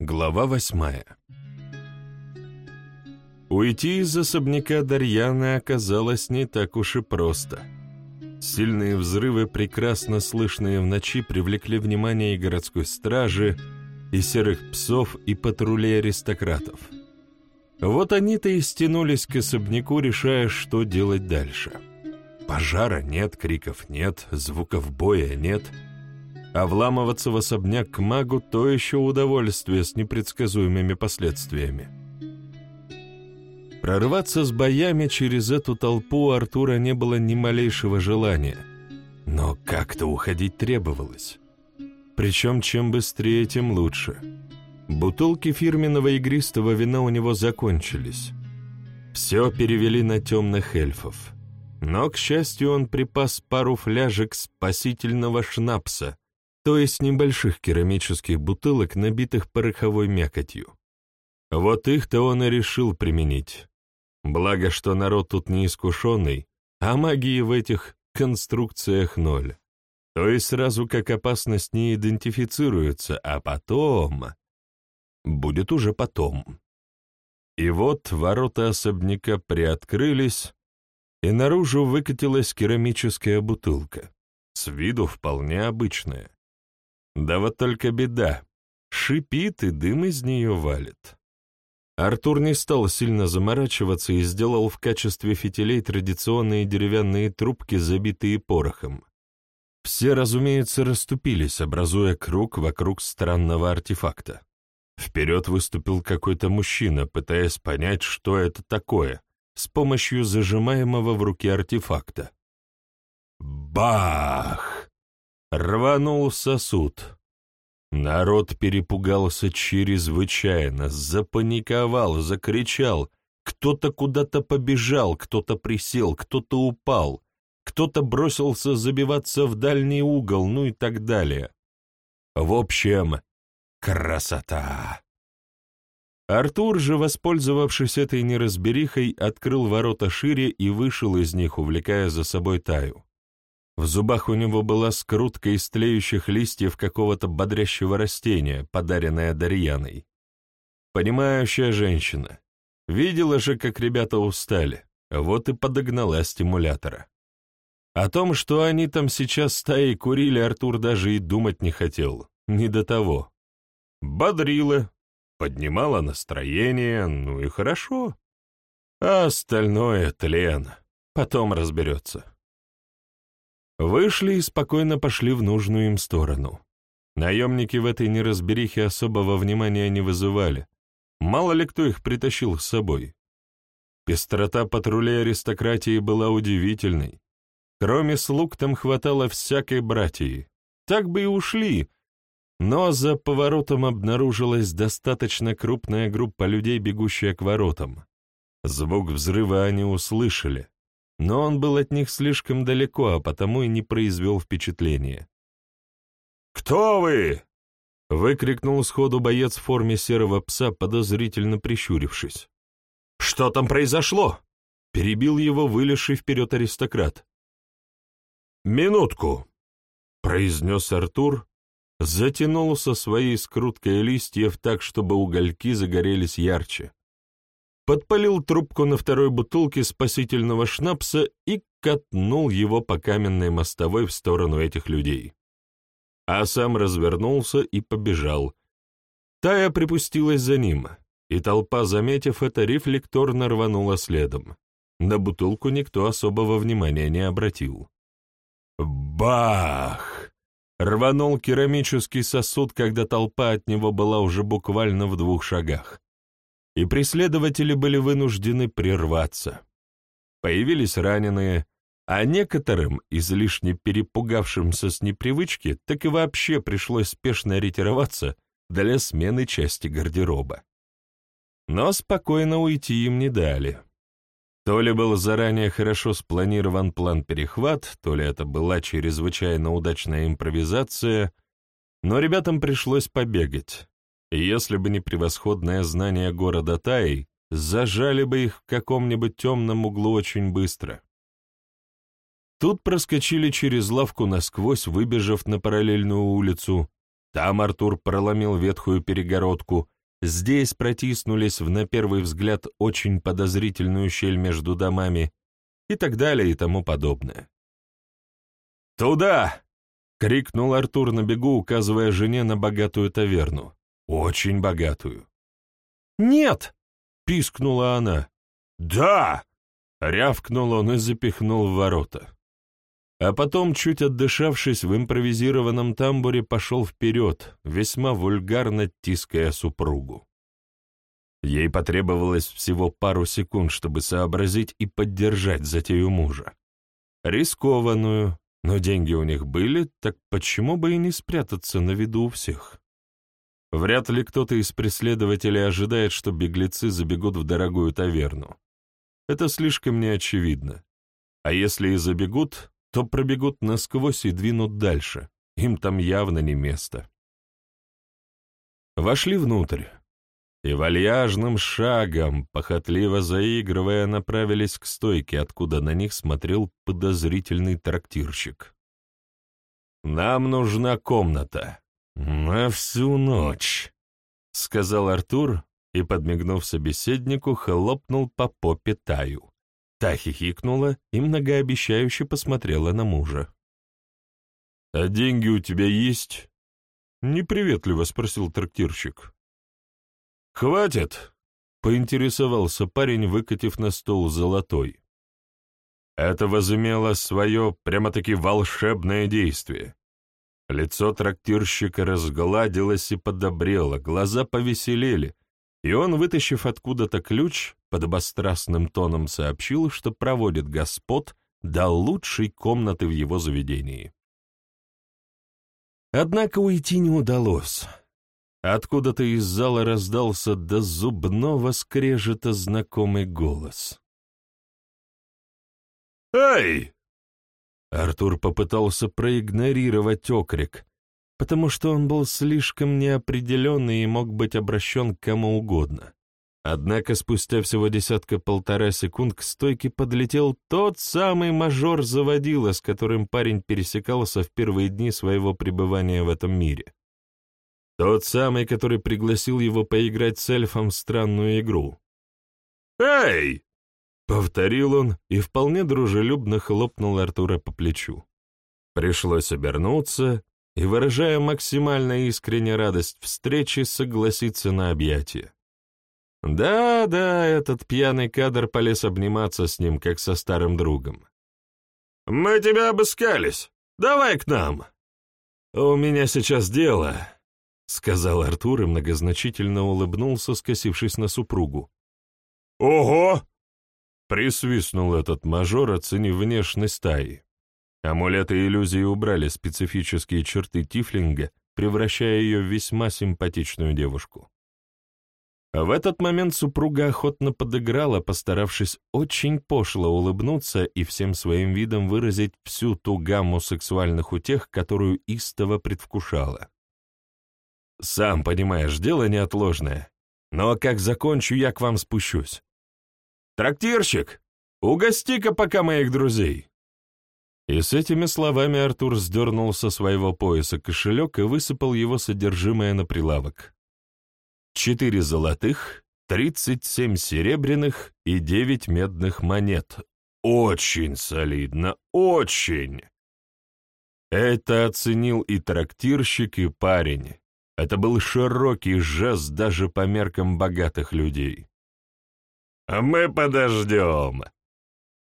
Глава восьмая Уйти из особняка Дарьяны оказалось не так уж и просто. Сильные взрывы, прекрасно слышные в ночи, привлекли внимание и городской стражи, и серых псов, и патрулей аристократов. Вот они-то и стянулись к особняку, решая, что делать дальше. Пожара нет, криков нет, звуков боя нет — а вламываться в особняк к магу — то еще удовольствие с непредсказуемыми последствиями. Прорваться с боями через эту толпу у Артура не было ни малейшего желания, но как-то уходить требовалось. Причем чем быстрее, тем лучше. Бутылки фирменного игристого вина у него закончились. Все перевели на темных эльфов. Но, к счастью, он припас пару фляжек спасительного шнапса, то есть небольших керамических бутылок, набитых пороховой мякотью. Вот их-то он и решил применить. Благо, что народ тут неискушенный, а магии в этих конструкциях ноль. То есть сразу как опасность не идентифицируется, а потом... Будет уже потом. И вот ворота особняка приоткрылись, и наружу выкатилась керамическая бутылка, с виду вполне обычная. Да вот только беда. Шипит, и дым из нее валит. Артур не стал сильно заморачиваться и сделал в качестве фитилей традиционные деревянные трубки, забитые порохом. Все, разумеется, расступились, образуя круг вокруг странного артефакта. Вперед выступил какой-то мужчина, пытаясь понять, что это такое, с помощью зажимаемого в руке артефакта. Бах! Рванул сосуд. Народ перепугался чрезвычайно, запаниковал, закричал. Кто-то куда-то побежал, кто-то присел, кто-то упал, кто-то бросился забиваться в дальний угол, ну и так далее. В общем, красота! Артур же, воспользовавшись этой неразберихой, открыл ворота шире и вышел из них, увлекая за собой Таю. В зубах у него была скрутка из тлеющих листьев какого-то бодрящего растения, подаренная Дарьяной. Понимающая женщина. Видела же, как ребята устали, вот и подогнала стимулятора. О том, что они там сейчас стаей курили, Артур даже и думать не хотел. Не до того. Бодрила, поднимала настроение, ну и хорошо. А остальное — тлен. Потом разберется. Вышли и спокойно пошли в нужную им сторону. Наемники в этой неразберихе особого внимания не вызывали. Мало ли кто их притащил с собой. Пестрота патрулей аристократии была удивительной. Кроме слуг там хватало всякой братьи. Так бы и ушли. Но за поворотом обнаружилась достаточно крупная группа людей, бегущая к воротам. Звук взрыва они услышали но он был от них слишком далеко, а потому и не произвел впечатления. «Кто вы?» — выкрикнул сходу боец в форме серого пса, подозрительно прищурившись. «Что там произошло?» — перебил его вылезший вперед аристократ. «Минутку!» — произнес Артур, затянул со своей скруткой листьев так, чтобы угольки загорелись ярче подпалил трубку на второй бутылке спасительного шнапса и катнул его по каменной мостовой в сторону этих людей. А сам развернулся и побежал. Тая припустилась за ним, и толпа, заметив это, рефлекторно рванула следом. На бутылку никто особого внимания не обратил. Бах! Рванул керамический сосуд, когда толпа от него была уже буквально в двух шагах и преследователи были вынуждены прерваться. Появились раненые, а некоторым, излишне перепугавшимся с непривычки, так и вообще пришлось спешно ретироваться для смены части гардероба. Но спокойно уйти им не дали. То ли был заранее хорошо спланирован план перехват, то ли это была чрезвычайно удачная импровизация, но ребятам пришлось побегать, если бы не превосходное знание города Таи, зажали бы их в каком-нибудь темном углу очень быстро. Тут проскочили через лавку насквозь, выбежав на параллельную улицу, Там Артур проломил ветхую перегородку, здесь протиснулись в, на первый взгляд, очень подозрительную щель между домами и так далее и тому подобное. «Туда!» — крикнул Артур на бегу, указывая жене на богатую таверну. Очень богатую. «Нет!» — пискнула она. «Да!» — рявкнул он и запихнул в ворота. А потом, чуть отдышавшись в импровизированном тамбуре, пошел вперед, весьма вульгарно тиская супругу. Ей потребовалось всего пару секунд, чтобы сообразить и поддержать затею мужа. Рискованную, но деньги у них были, так почему бы и не спрятаться на виду у всех? Вряд ли кто-то из преследователей ожидает, что беглецы забегут в дорогую таверну. Это слишком неочевидно. А если и забегут, то пробегут насквозь и двинут дальше. Им там явно не место. Вошли внутрь и вальяжным шагом, похотливо заигрывая, направились к стойке, откуда на них смотрел подозрительный трактирщик. «Нам нужна комната. На всю ночь», — сказал Артур и, подмигнув собеседнику, хлопнул по попе Таю. Та хихикнула и многообещающе посмотрела на мужа. «А деньги у тебя есть?» — неприветливо спросил трактирщик. «Хватит!» — поинтересовался парень, выкатив на стол золотой. Это возымело свое прямо-таки волшебное действие. Лицо трактирщика разгладилось и подобрело, глаза повеселели, и он, вытащив откуда-то ключ, подобострастным тоном сообщил, что проводит господ до лучшей комнаты в его заведении. Однако уйти не удалось. Откуда-то из зала раздался до зубного скрежета знакомый голос. «Эй!» Артур попытался проигнорировать окрик, потому что он был слишком неопределенный и мог быть обращен к кому угодно. Однако спустя всего десятка-полтора секунд к стойке подлетел тот самый мажор-заводила, с которым парень пересекался в первые дни своего пребывания в этом мире. Тот самый, который пригласил его поиграть с эльфом в странную игру. «Эй!» — повторил он и вполне дружелюбно хлопнул Артура по плечу. Пришлось обернуться и, выражая максимально искренне радость встречи, согласиться на объятие. Да-да, этот пьяный кадр полез обниматься с ним, как со старым другом. «Мы тебя обыскались. Давай к нам!» «У меня сейчас дело», — сказал Артур и многозначительно улыбнулся, скосившись на супругу. «Ого!» — присвистнул этот мажор, оценив внешность стаи. Амулеты иллюзии убрали специфические черты Тифлинга, превращая ее в весьма симпатичную девушку. В этот момент супруга охотно подыграла, постаравшись очень пошло улыбнуться и всем своим видом выразить всю ту гамму сексуальных утех, которую истово предвкушала. Сам понимаешь, дело неотложное. Но как закончу, я к вам спущусь. Трактирщик, угости-ка пока моих друзей. И с этими словами Артур сдернул со своего пояса кошелек и высыпал его содержимое на прилавок. Четыре золотых, тридцать семь серебряных и девять медных монет. Очень солидно, очень! Это оценил и трактирщик, и парень. Это был широкий жест даже по меркам богатых людей. «А «Мы подождем!»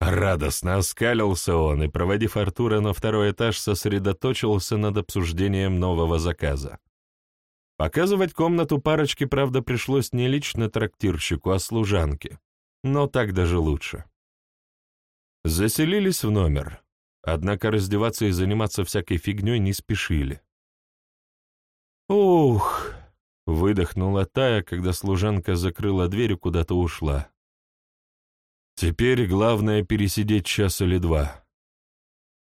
Радостно оскалился он и, проводив Артура на второй этаж, сосредоточился над обсуждением нового заказа. Показывать комнату парочке, правда, пришлось не лично трактирщику, а служанке, но так даже лучше. Заселились в номер, однако раздеваться и заниматься всякой фигней не спешили. «Ух!» — выдохнула Тая, когда служанка закрыла дверь и куда-то ушла. «Теперь главное пересидеть час или два».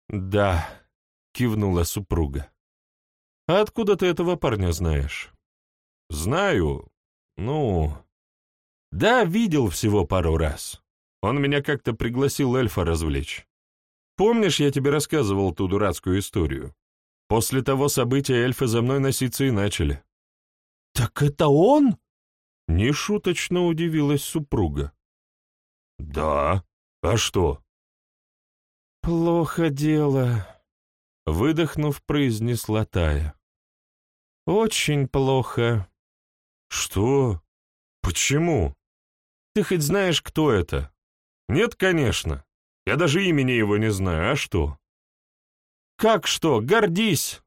«Да», — кивнула супруга. «А откуда ты этого парня знаешь?» «Знаю. Ну...» «Да, видел всего пару раз. Он меня как-то пригласил эльфа развлечь. Помнишь, я тебе рассказывал ту дурацкую историю? После того события эльфы за мной носиться и начали. «Так это он?» Нешуточно удивилась супруга. «Да. А что?» «Плохо дело», — выдохнув, произнесла Тая. «Очень плохо». «Что? Почему? Ты хоть знаешь, кто это?» «Нет, конечно. Я даже имени его не знаю. А что?» «Как что? Гордись!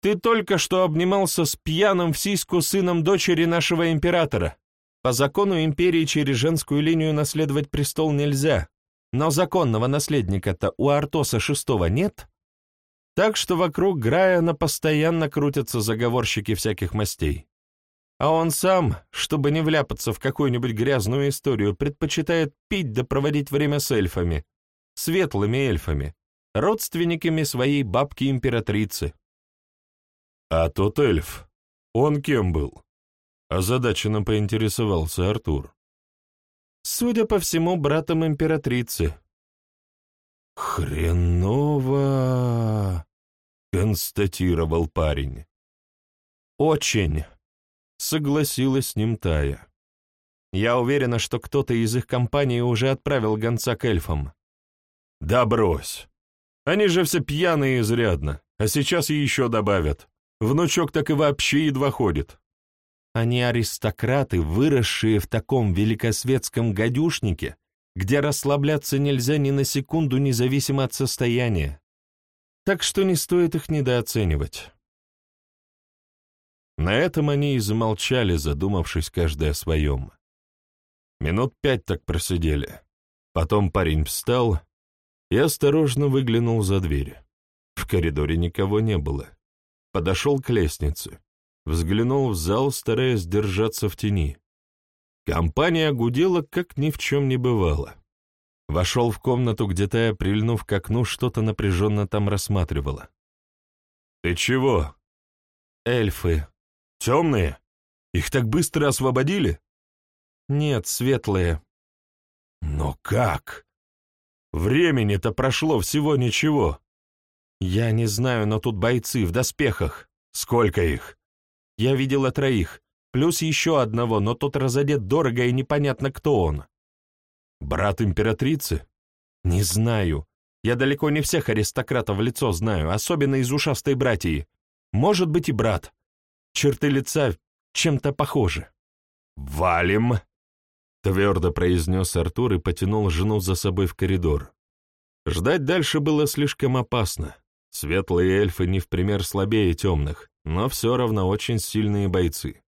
Ты только что обнимался с пьяным в сиську сыном дочери нашего императора. По закону империи через женскую линию наследовать престол нельзя, но законного наследника-то у Артоса VI нет. Так что вокруг Граяна постоянно крутятся заговорщики всяких мастей. А он сам, чтобы не вляпаться в какую-нибудь грязную историю, предпочитает пить да проводить время с эльфами, светлыми эльфами, родственниками своей бабки-императрицы. А тот эльф, он кем был? Озадаченно поинтересовался Артур. Судя по всему, братом императрицы. «Хреново!» — констатировал парень. «Очень!» — согласилась с ним Тая. «Я уверена, что кто-то из их компании уже отправил гонца к эльфам». «Да брось! Они же все пьяные изрядно, а сейчас еще добавят. Внучок так и вообще едва ходит». Они аристократы, выросшие в таком великосветском гадюшнике, где расслабляться нельзя ни на секунду, независимо от состояния. Так что не стоит их недооценивать. На этом они и замолчали, задумавшись каждый о своем. Минут пять так просидели. Потом парень встал и осторожно выглянул за дверь. В коридоре никого не было. Подошел к лестнице. Взглянул в зал, стараясь держаться в тени. Компания гудела, как ни в чем не бывало. Вошел в комнату, где Тая, прильнув к окну, что-то напряженно там рассматривала. «Ты чего?» «Эльфы». «Темные? Их так быстро освободили?» «Нет, светлые». «Но как? Времени-то прошло всего ничего». «Я не знаю, но тут бойцы в доспехах». «Сколько их?» Я видела троих, плюс еще одного, но тот разодет дорого и непонятно, кто он. Брат императрицы? Не знаю. Я далеко не всех аристократов в лицо знаю, особенно из ушастой братьи. Может быть и брат. Черты лица чем-то похожи. «Валим!» — твердо произнес Артур и потянул жену за собой в коридор. Ждать дальше было слишком опасно. Светлые эльфы не в пример слабее темных, но все равно очень сильные бойцы.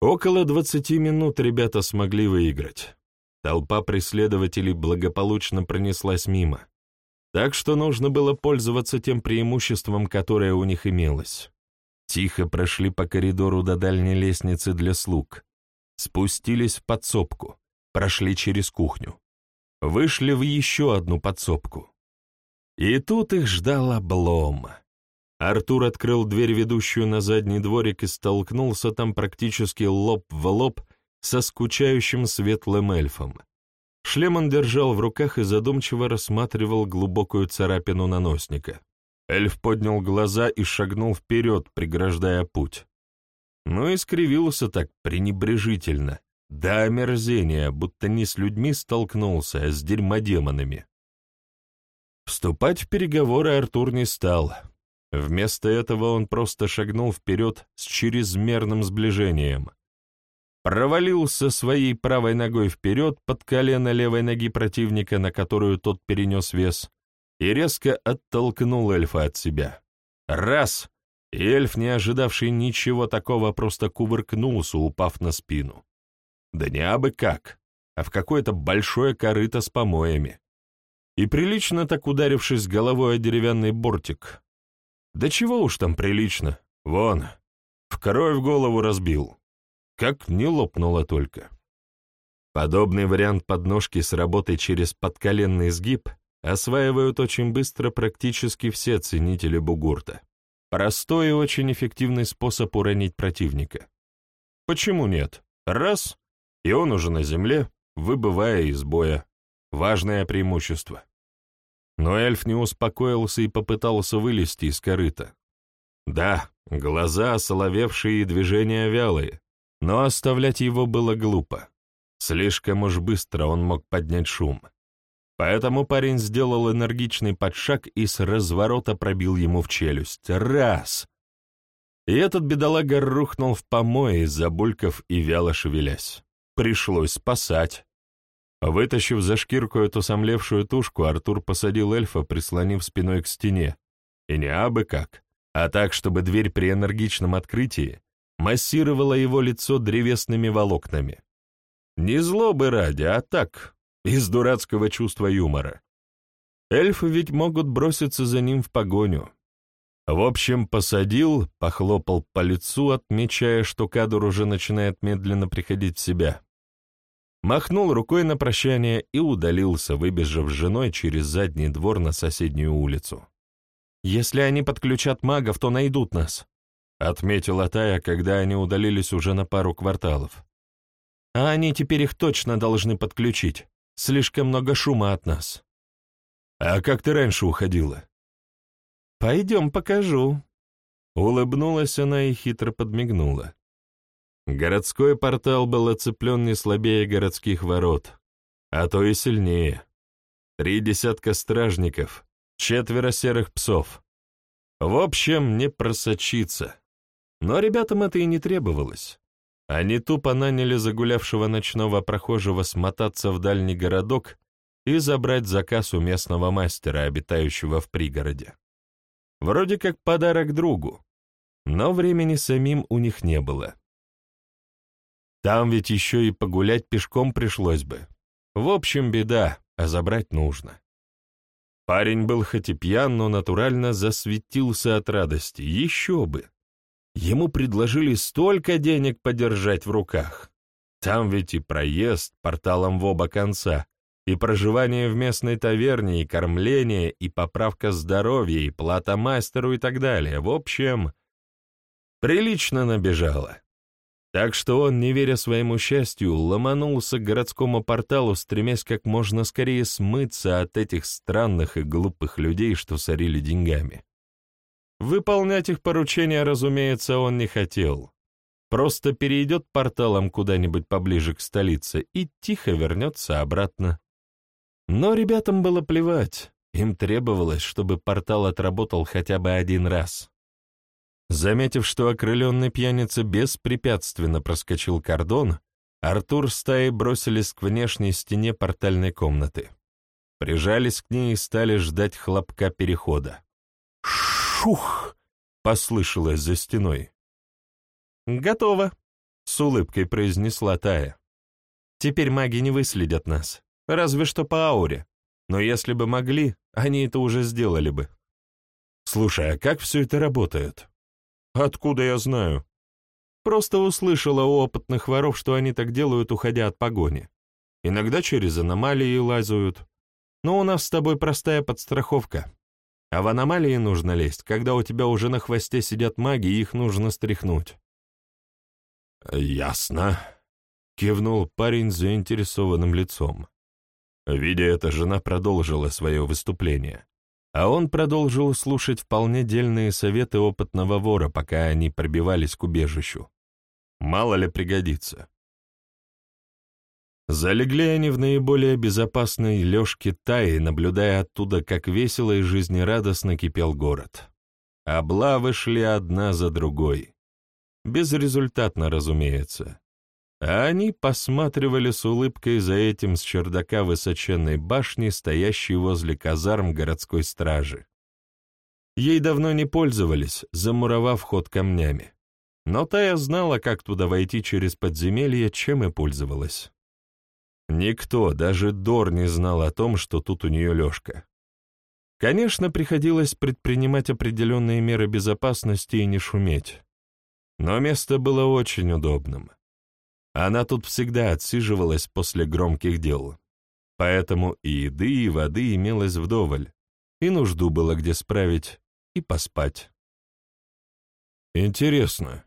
Около двадцати минут ребята смогли выиграть. Толпа преследователей благополучно пронеслась мимо, так что нужно было пользоваться тем преимуществом, которое у них имелось. Тихо прошли по коридору до дальней лестницы для слуг, спустились в подсобку, прошли через кухню, вышли в еще одну подсобку. И тут их ждал облом. Артур открыл дверь, ведущую на задний дворик, и столкнулся там практически лоб в лоб со скучающим светлым эльфом. Шлем он держал в руках и задумчиво рассматривал глубокую царапину наносника. Эльф поднял глаза и шагнул вперед, преграждая путь. Но и скривился так пренебрежительно, до омерзения, будто не с людьми столкнулся, а с дерьмодемонами. Вступать в переговоры Артур не стал — Вместо этого он просто шагнул вперед с чрезмерным сближением. Провалился своей правой ногой вперед под колено левой ноги противника, на которую тот перенес вес, и резко оттолкнул эльфа от себя. Раз! И эльф, не ожидавший ничего такого, просто кувыркнулся, упав на спину. Да не абы как, а в какое-то большое корыто с помоями. И прилично так ударившись головой о деревянный бортик, да чего уж там прилично. Вон, в кровь голову разбил. Как не лопнуло только. Подобный вариант подножки с работой через подколенный сгиб осваивают очень быстро практически все ценители бугурта. Простой и очень эффективный способ уронить противника. Почему нет? Раз, и он уже на земле, выбывая из боя. Важное преимущество. Но эльф не успокоился и попытался вылезти из корыта. Да, глаза соловевшие и движения вялые, но оставлять его было глупо. Слишком уж быстро он мог поднять шум. Поэтому парень сделал энергичный подшаг и с разворота пробил ему в челюсть. Раз! И этот бедолага рухнул в помое, забульков и вяло шевелясь. Пришлось спасать. Вытащив за шкирку эту сомлевшую тушку, Артур посадил эльфа, прислонив спиной к стене. И не абы как, а так, чтобы дверь при энергичном открытии массировала его лицо древесными волокнами. Не злобы ради, а так, из дурацкого чувства юмора. Эльфы ведь могут броситься за ним в погоню. В общем, посадил, похлопал по лицу, отмечая, что кадр уже начинает медленно приходить в себя. Махнул рукой на прощание и удалился, выбежав с женой через задний двор на соседнюю улицу. «Если они подключат магов, то найдут нас», — отметила Тая, когда они удалились уже на пару кварталов. «А они теперь их точно должны подключить. Слишком много шума от нас. А как ты раньше уходила? Пойдем покажу. Улыбнулась она и хитро подмигнула. Городской портал был оцеплен не слабее городских ворот, а то и сильнее. Три десятка стражников, четверо серых псов. В общем, не просочиться. Но ребятам это и не требовалось. Они тупо наняли загулявшего ночного прохожего смотаться в дальний городок и забрать заказ у местного мастера, обитающего в пригороде. Вроде как подарок другу, но времени самим у них не было. Там ведь еще и погулять пешком пришлось бы. В общем, беда, а забрать нужно. Парень был хоть и пьян, но натурально засветился от радости. Еще бы! Ему предложили столько денег подержать в руках. Там ведь и проезд порталом в оба конца, и проживание в местной таверне, и кормление, и поправка здоровья, и плата мастеру и так далее. В общем, прилично набежало. Так что он, не веря своему счастью, ломанулся к городскому порталу, стремясь как можно скорее смыться от этих странных и глупых людей, что сорили деньгами. Выполнять их поручения, разумеется, он не хотел. Просто перейдет порталом куда-нибудь поближе к столице и тихо вернется обратно. Но ребятам было плевать, им требовалось, чтобы портал отработал хотя бы один раз. Заметив, что окрыленный пьяница беспрепятственно проскочил кордон, Артур с Таей бросились к внешней стене портальной комнаты. Прижались к ней и стали ждать хлопка перехода. «Шух!» — послышалось за стеной. «Готово», — с улыбкой произнесла Тая. «Теперь маги не выследят нас, разве что по ауре. Но если бы могли, они это уже сделали бы». «Слушай, а как все это работает?» «Откуда я знаю?» Просто услышала у опытных воров, что они так делают, уходя от погони. Иногда через аномалии лазают. Но у нас с тобой простая подстраховка. А в аномалии нужно лезть, когда у тебя уже на хвосте сидят маги, и их нужно стряхнуть. «Ясно», — кивнул парень заинтересованным лицом. Видя это, жена продолжила свое выступление, а он продолжил слушать вполне дельные советы опытного вора, пока они пробивались к убежищу. Мало ли пригодится. Залегли они в наиболее безопасной лёжке Таи, наблюдая оттуда, как весело и жизнерадостно кипел город. Облавы шли одна за другой. Безрезультатно, разумеется. А они посматривали с улыбкой за этим с чердака высоченной башни, стоящей возле казарм городской стражи. Ей давно не пользовались, замуровав ход камнями. Но Тая знала, как туда войти через подземелье, чем и пользовалась. Никто, даже Дор, не знал о том, что тут у нее лёжка. Конечно, приходилось предпринимать определенные меры безопасности и не шуметь. Но место было очень удобным. Она тут всегда отсиживалась после громких дел. Поэтому и еды, и воды имелось вдоволь, и нужду было где справить, и поспать. Интересно,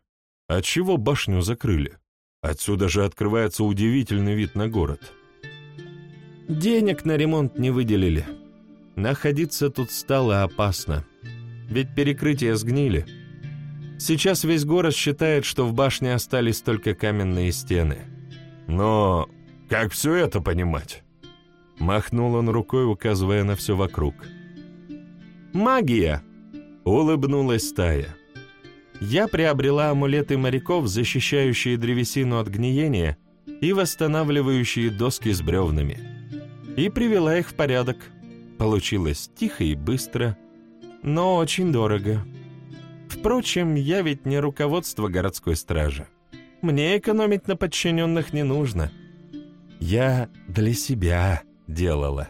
от чего башню закрыли? Отсюда же открывается удивительный вид на город. Денег на ремонт не выделили. Находиться тут стало опасно, ведь перекрытия сгнили. Сейчас весь город считает, что в башне остались только каменные стены. Но как все это понимать? Махнул он рукой, указывая на все вокруг. «Магия!» — улыбнулась стая. Я приобрела амулеты моряков, защищающие древесину от гниения и восстанавливающие доски с бревнами, и привела их в порядок. Получилось тихо и быстро, но очень дорого. Впрочем, я ведь не руководство городской стражи. Мне экономить на подчиненных не нужно. Я для себя делала.